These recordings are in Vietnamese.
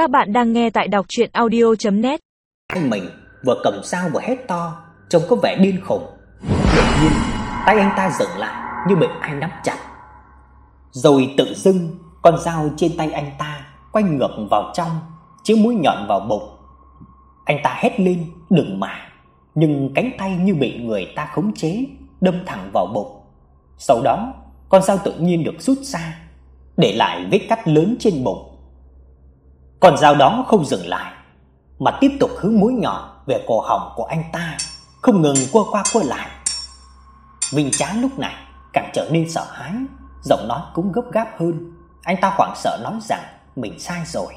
Các bạn đang nghe tại đọc audio net Anh mình vừa cầm dao vừa hét to, trông có vẻ điên khủng Đột nhiên, tay anh ta dừng lại như bị ai nắm chặt. Rồi tự dưng, con dao trên tay anh ta quay ngược vào trong, chiếu mũi nhọn vào bụng. Anh ta hét lên, "Đừng mà!" Nhưng cánh tay như bị người ta khống chế, đâm thẳng vào bụng. Sau đó, con dao tự nhiên được rút ra, để lại vết cắt lớn trên bụng. Con dao đó không dừng lại, mà tiếp tục hướng mũi nhọn về cổ họng của anh ta, không ngừng qua qua qua lại. Vinh Tráng lúc này càng trở nên sợ hãi, giọng nói cũng gấp gáp hơn. Anh ta hoảng sợ nói rằng mình sai rồi.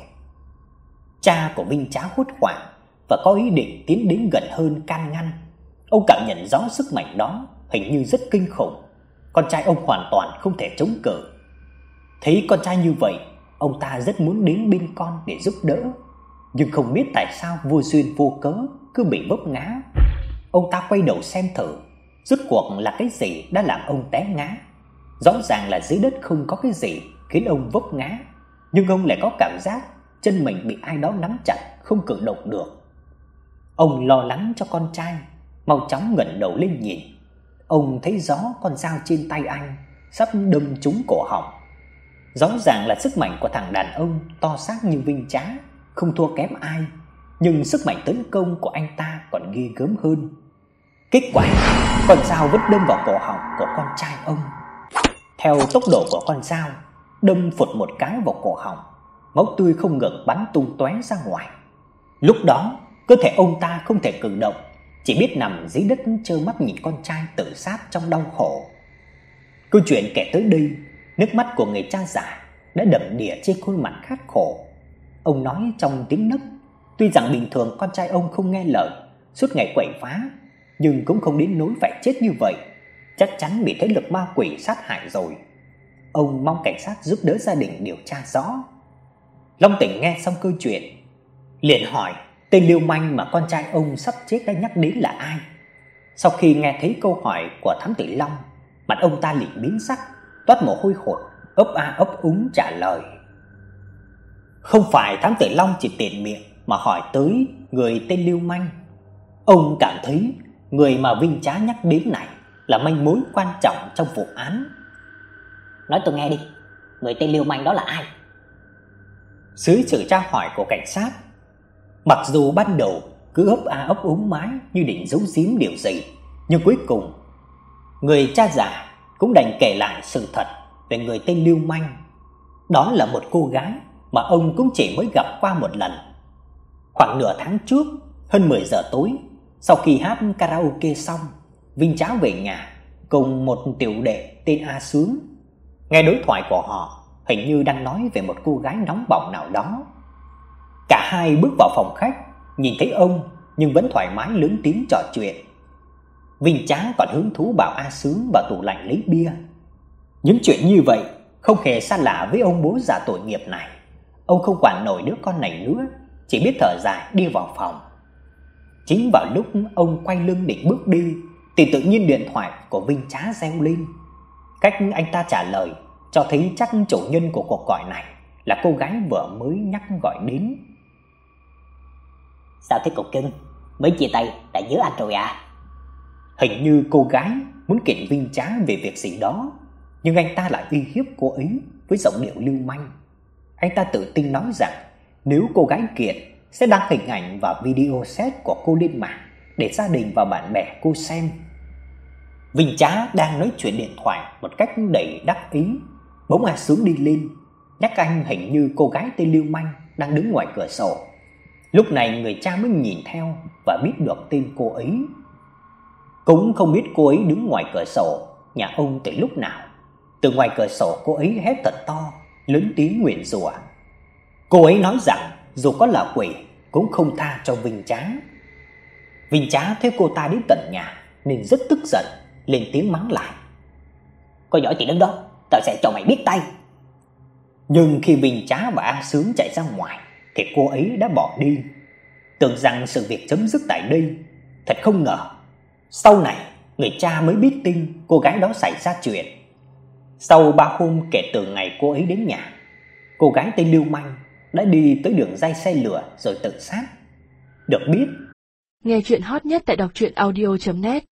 Cha của Vinh Tráng hốt hoảng và có ý định tiến đến gần hơn can ngăn. Ông cảm nhận rõ sức mạnh đó, hình như rất kinh khủng. Con trai ông hoàn toàn không thể chống cự. Thấy con trai như vậy, ông ta rất muốn đến bên con để giúp đỡ, nhưng không biết tại sao vô duyên vô cớ cứ bị vấp ngã. Ông ta quay đầu xem thử, rốt cuộc là cái gì đã làm ông té ngã. Rõ ràng là dưới đất không có cái gì khiến ông vấp ngã, nhưng ông lại có cảm giác chân mình bị ai đó nắm chặt không cử động được. Ông lo lắng cho con trai, mau chóng ngẩng đầu lên nhìn. Ông thấy rõ con dao trên tay anh sắp đâm trúng cổ họng. Rõ ràng là sức mạnh của thằng đàn ông to xác như Vinh Trá, không thua kém ai, nhưng sức mạnh tấn công của anh ta còn ghê gớm hơn. Kết quả, con dao vẫn đâm vào cổ họng của con trai ông. Theo tốc độ của con dao, đâm phụt một cái vào cổ họng, máu tươi không ngừng bắn tung tóe ra ngoài. Lúc đó, cơ thể ông ta không thể cử động, chỉ biết nằm dưới đất trơ mắt nhìn con trai tự sát trong đau khổ. Câu chuyện kể tới đây, nước mắt của người cha già đã đầm đìa trên khuôn mặt khát khổ. Ông nói trong tiếng nấc, tuy rằng bình thường con trai ông không nghe lời, suốt ngày quậy phá, nhưng cũng không đến nỗi phải chết như vậy, chắc chắn bị thế lực ma quỷ sát hại rồi. Ông mong cảnh sát giúp đỡ gia đình điều tra rõ. Long Tỉnh nghe xong câu chuyện, liền hỏi tên Liêu Manh mà con trai ông sắp chết đã nhắc đến là ai. Sau khi nghe thấy câu hỏi của thám tử Long, mặt ông ta liền biến sắc, toát mồ hôi hột, ấp a ấp úng trả lời. Không phải thám tử Long chỉ tiện miệng mà hỏi tới người tên Lưu Manh. Ông cảm thấy người mà Vinh Trá nhắc đến này là manh mối quan trọng trong vụ án. Nói tôi nghe đi, người tên Lưu Manh đó là ai? Dưới sự tra hỏi của cảnh sát, mặc dù ban đầu cứ ấp a ấp úng mãi như định giấu giếm điều gì, nhưng cuối cùng người cha già cũng đành kể lại sự thật về người tên Lưu Manh. Đó là một cô gái mà ông cũng chỉ mới gặp qua một lần. Khoảng nửa tháng trước, hơn 10 giờ tối, sau khi hát karaoke xong, Vinh Tráo về nhà cùng một tiểu đệ tên A Sướng. Nghe đối thoại của họ, hình như đang nói về một cô gái nóng bỏng nào đó. Cả hai bước vào phòng khách, nhìn thấy ông nhưng vẫn thoải mái lớn tiếng trò chuyện. Vinh Trá còn hứng thú bảo A Sướng vào tủ lạnh lấy bia. Những chuyện như vậy không hề xa lạ với ông bố già tội nghiệp này. Ông không quản nổi đứa con này nữa, chỉ biết thở dài đi vào phòng. Chính vào lúc ông quay lưng định bước đi, thì tự nhiên điện thoại của Vinh Trá reo lên. Cách anh ta trả lời cho thấy chắc chủ nhân của cuộc gọi này là cô gái vừa mới nhắc gọi đến. Sao thế cục cưng? Mới chia tay đã nhớ anh rồi à? Hình như cô gái muốn kiện Vinh Trá về việc gì đó, nhưng anh ta lại uy hiếp cô ấy với giọng điệu lưu manh. Anh ta tự tin nói rằng nếu cô gái kiện sẽ đăng hình ảnh và video set của cô lên mạng để gia đình và bạn bè cô xem. Vinh Trá đang nói chuyện điện thoại một cách đầy đắc ý, bỗng A Sướng đi lên, nhắc anh hình như cô gái tên Lưu Manh đang đứng ngoài cửa sổ. Lúc này người cha mới nhìn theo và biết được tên cô ấy. Cũng không biết cô ấy đứng ngoài cửa sổ nhà ông từ lúc nào. Từ ngoài cửa sổ cô ấy hét thật to, lớn tiếng nguyện rủa. Cô ấy nói rằng dù có là quỷ cũng không tha cho Vinh Trá. Vinh Trá thấy cô ta đến tận nhà nên rất tức giận, lên tiếng mắng lại. Có giỏi thì đứng đó, tao sẽ cho mày biết tay. Nhưng khi Vinh Trá và A Sướng chạy ra ngoài thì cô ấy đã bỏ đi. Tưởng rằng sự việc chấm dứt tại đây, thật không ngờ. Sau này, người cha mới biết tin cô gái đó xảy ra chuyện. Sau ba hôm kể từ ngày cô ấy đến nhà, cô gái tên Lưu Manh đã đi tới đường dây xe lửa rồi tự sát. Được biết, Nghe chuyện hot nhất tại đọc truyện audio net